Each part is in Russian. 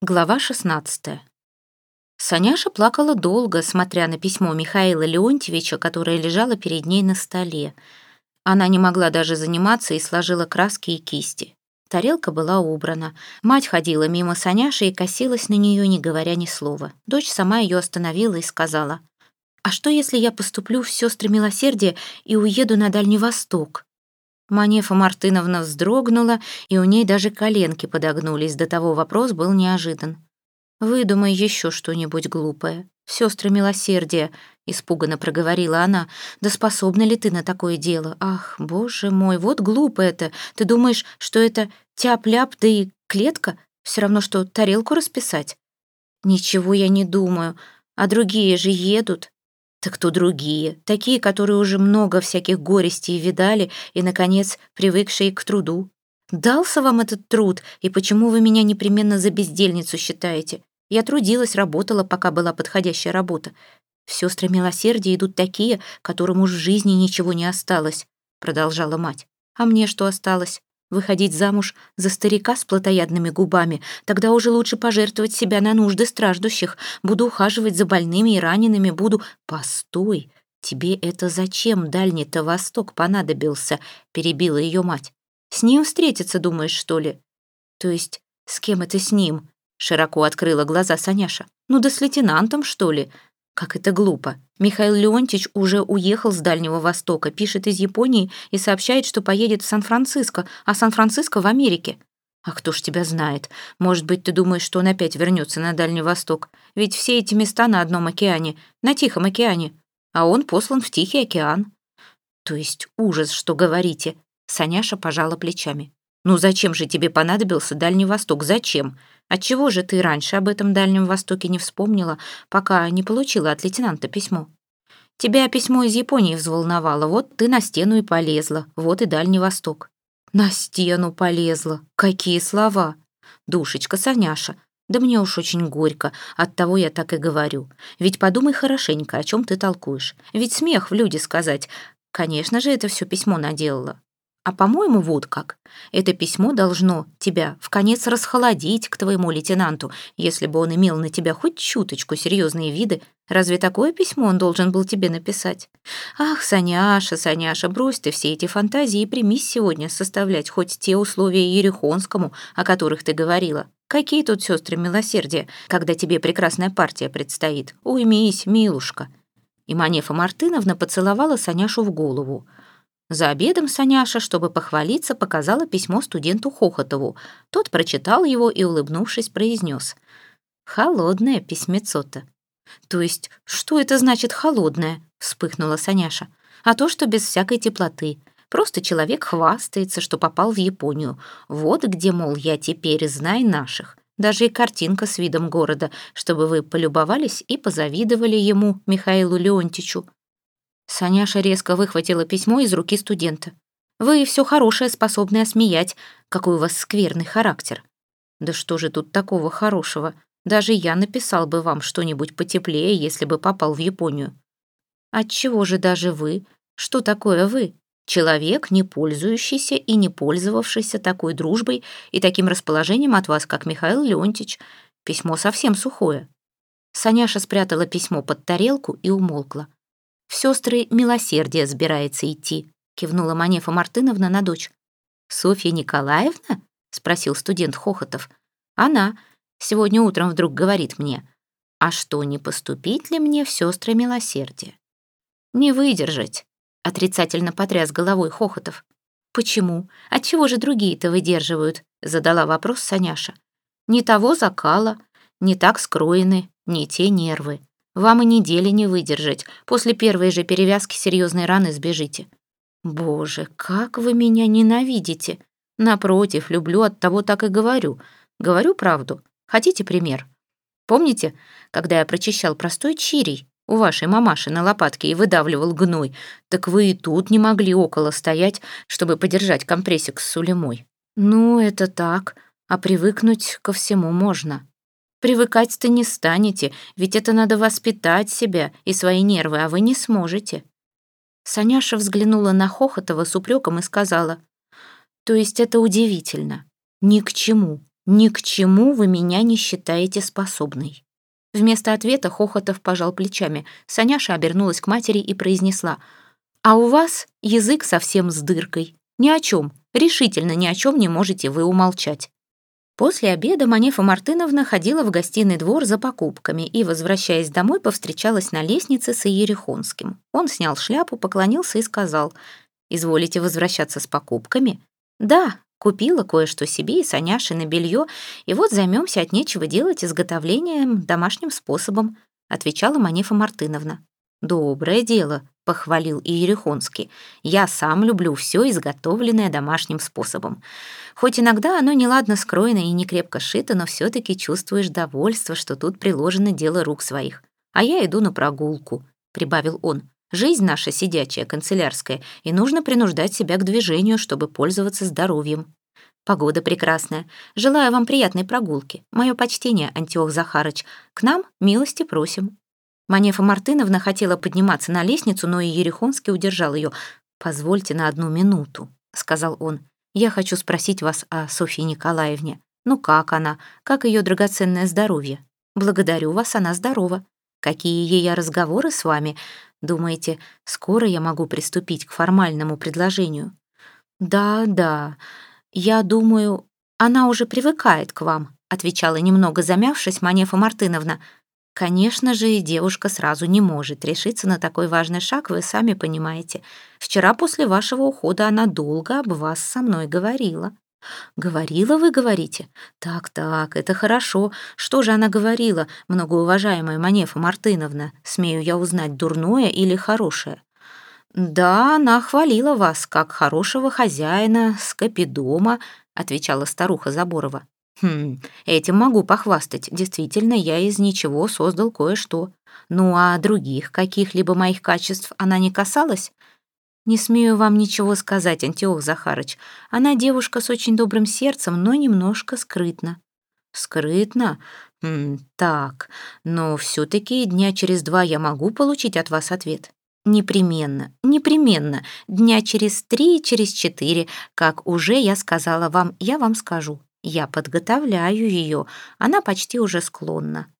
Глава 16. Саняша плакала долго, смотря на письмо Михаила Леонтьевича, которое лежало перед ней на столе. Она не могла даже заниматься и сложила краски и кисти. Тарелка была убрана. Мать ходила мимо Саняши и косилась на нее, не говоря ни слова. Дочь сама ее остановила и сказала, «А что, если я поступлю в сестры милосердия и уеду на Дальний Восток?» Манефа Мартыновна вздрогнула, и у ней даже коленки подогнулись, до того вопрос был неожидан. «Выдумай еще что-нибудь глупое. Сестры милосердия», — испуганно проговорила она. «Да способна ли ты на такое дело? Ах, боже мой, вот глупо это. Ты думаешь, что это тяп-ляп, да и клетка? Все равно, что тарелку расписать?» «Ничего я не думаю. А другие же едут. Так кто другие? Такие, которые уже много всяких горестей видали и, наконец, привыкшие к труду. Дался вам этот труд, и почему вы меня непременно за бездельницу считаете? Я трудилась, работала, пока была подходящая работа. В сестры милосердия идут такие, которым уж в жизни ничего не осталось, продолжала мать. А мне что осталось? Выходить замуж за старика с плотоядными губами, тогда уже лучше пожертвовать себя на нужды страждущих. Буду ухаживать за больными и ранеными, буду... Постой, тебе это зачем дальний-то восток понадобился? Перебила ее мать. С ним встретиться, думаешь, что ли? То есть, с кем это с ним? Широко открыла глаза Саняша. Ну да с лейтенантом, что ли? Как это глупо. Михаил Леонтьевич уже уехал с Дальнего Востока, пишет из Японии и сообщает, что поедет в Сан-Франциско, а Сан-Франциско в Америке. А кто ж тебя знает? Может быть, ты думаешь, что он опять вернется на Дальний Восток? Ведь все эти места на одном океане, на Тихом океане. А он послан в Тихий океан. То есть ужас, что говорите. Саняша пожала плечами. Ну зачем же тебе понадобился Дальний Восток? Зачем? Отчего же ты раньше об этом Дальнем Востоке не вспомнила, пока не получила от лейтенанта письмо? Тебя письмо из Японии взволновало, вот ты на стену и полезла, вот и Дальний Восток. На стену полезла. Какие слова! Душечка, Саняша, да мне уж очень горько, оттого я так и говорю. Ведь подумай хорошенько, о чем ты толкуешь. Ведь смех в люди сказать. Конечно же, это все письмо наделала. А по-моему, вот как. Это письмо должно тебя в конец расхолодить к твоему лейтенанту, если бы он имел на тебя хоть чуточку серьезные виды. Разве такое письмо он должен был тебе написать? Ах, Саняша, Саняша, брось ты все эти фантазии и примись сегодня составлять хоть те условия Ерехонскому, о которых ты говорила. Какие тут сестры милосердия, когда тебе прекрасная партия предстоит? Уймись, милушка. И Манефа Мартыновна поцеловала Саняшу в голову. За обедом Саняша, чтобы похвалиться, показала письмо студенту Хохотову. Тот прочитал его и, улыбнувшись, произнес. «Холодное письмецо-то». «То есть, что это значит «холодное»?» — вспыхнула Саняша. «А то, что без всякой теплоты. Просто человек хвастается, что попал в Японию. Вот где, мол, я теперь знай наших. Даже и картинка с видом города, чтобы вы полюбовались и позавидовали ему, Михаилу Леонтичу. Саняша резко выхватила письмо из руки студента. «Вы все хорошее способны осмеять. Какой у вас скверный характер». «Да что же тут такого хорошего? Даже я написал бы вам что-нибудь потеплее, если бы попал в Японию». «Отчего же даже вы? Что такое вы? Человек, не пользующийся и не пользовавшийся такой дружбой и таким расположением от вас, как Михаил Леонтьевич. Письмо совсем сухое». Саняша спрятала письмо под тарелку и умолкла. «В сестры милосердия собирается идти», — кивнула Манефа Мартыновна на дочь. «Софья Николаевна?» — спросил студент Хохотов. «Она. Сегодня утром вдруг говорит мне. А что, не поступить ли мне в сестры милосердия?» «Не выдержать», — отрицательно потряс головой Хохотов. «Почему? Отчего же другие-то выдерживают?» — задала вопрос Саняша. «Не того закала, не так скроены, не те нервы. Вам и недели не выдержать. После первой же перевязки серьезной раны сбежите. Боже, как вы меня ненавидите. Напротив, люблю, от того так и говорю. Говорю правду. Хотите пример? Помните, когда я прочищал простой чирий у вашей мамаши на лопатке и выдавливал гной, так вы и тут не могли около стоять, чтобы подержать компрессик с сулемой. Ну, это так, а привыкнуть ко всему можно. Привыкать-то не станете, ведь это надо воспитать себя и свои нервы, а вы не сможете». Саняша взглянула на Хохотова с упреком и сказала, «То есть это удивительно. Ни к чему. «Ни к чему вы меня не считаете способной». Вместо ответа Хохотов пожал плечами. Саняша обернулась к матери и произнесла. «А у вас язык совсем с дыркой. Ни о чем, решительно ни о чем не можете вы умолчать». После обеда Манефа Мартыновна ходила в гостиный двор за покупками и, возвращаясь домой, повстречалась на лестнице с Иерихонским. Он снял шляпу, поклонился и сказал, «Изволите возвращаться с покупками?» «Да, купила кое-что себе и Саняше на белье, и вот займемся от нечего делать изготовлением домашним способом», отвечала Манефа Мартыновна. «Доброе дело», — похвалил Иерихонский. «Я сам люблю все изготовленное домашним способом. Хоть иногда оно неладно скроено и не крепко шито, но все-таки чувствуешь довольство, что тут приложено дело рук своих. А я иду на прогулку», — прибавил он. «Жизнь наша сидячая, канцелярская, и нужно принуждать себя к движению, чтобы пользоваться здоровьем». Погода прекрасная. Желаю вам приятной прогулки. Мое почтение, Антиох Захарыч. К нам милости просим. Манефа Мартыновна хотела подниматься на лестницу, но и Ерехонский удержал ее. «Позвольте на одну минуту», — сказал он. «Я хочу спросить вас о Софье Николаевне. Ну как она? Как ее драгоценное здоровье? Благодарю вас, она здорова. Какие ее разговоры с вами? Думаете, скоро я могу приступить к формальному предложению?» «Да, да. Я думаю, она уже привыкает к вам», отвечала немного замявшись Манефа Мартыновна. Конечно же, и девушка сразу не может решиться на такой важный шаг, вы сами понимаете. Вчера после вашего ухода она долго об вас со мной говорила. «Говорила, вы говорите? Так-так, это хорошо. Что же она говорила, многоуважаемая Манефа Мартыновна? Смею я узнать, дурное или хорошее?» «Да, она хвалила вас, как хорошего хозяина, скопидома», отвечала старуха Заборова. Хм, этим могу похвастать. Действительно, я из ничего создал кое-что. Ну а других каких-либо моих качеств она не касалась? Не смею вам ничего сказать, Антиох Захарыч. Она девушка с очень добрым сердцем, но немножко скрытна. Скрытно? Хм, так, но все-таки дня через два я могу получить от вас ответ. Непременно, непременно. Дня через три, через четыре, как уже я сказала вам, я вам скажу. Я подготовляю ее, она почти уже склонна.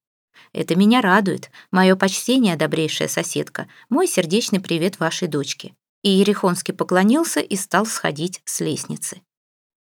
Это меня радует. Мое почтение, добрейшая соседка. Мой сердечный привет вашей дочке». И Ерехонский поклонился и стал сходить с лестницы.